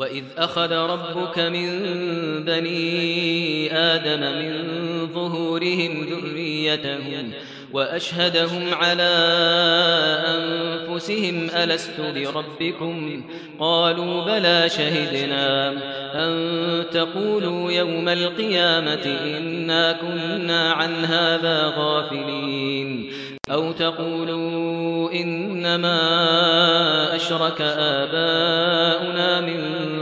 وإذ أخذ ربك من بني آدم من ظهورهم ذريتهم وأشهدهم على أنفسهم ألست بربكم قالوا بلى شهدنا أن تقولوا يوم القيامة إنا كنا عن هذا غافلين أو تقولوا إنما أشرك آباؤنا من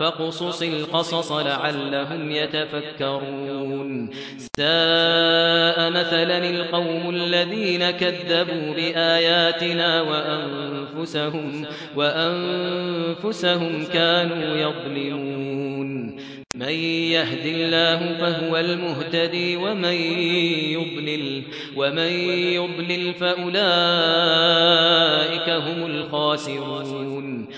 فقصص القصص لعلهم يتفكرون. ساء مثلا القوم الذين كذبوا بآياتنا وأنفسهم, وأنفسهم كانوا يظلمون. من يهد الله فهو المهتدي ومن يضلل ومن يضلل فأولئك هم الخاسرون.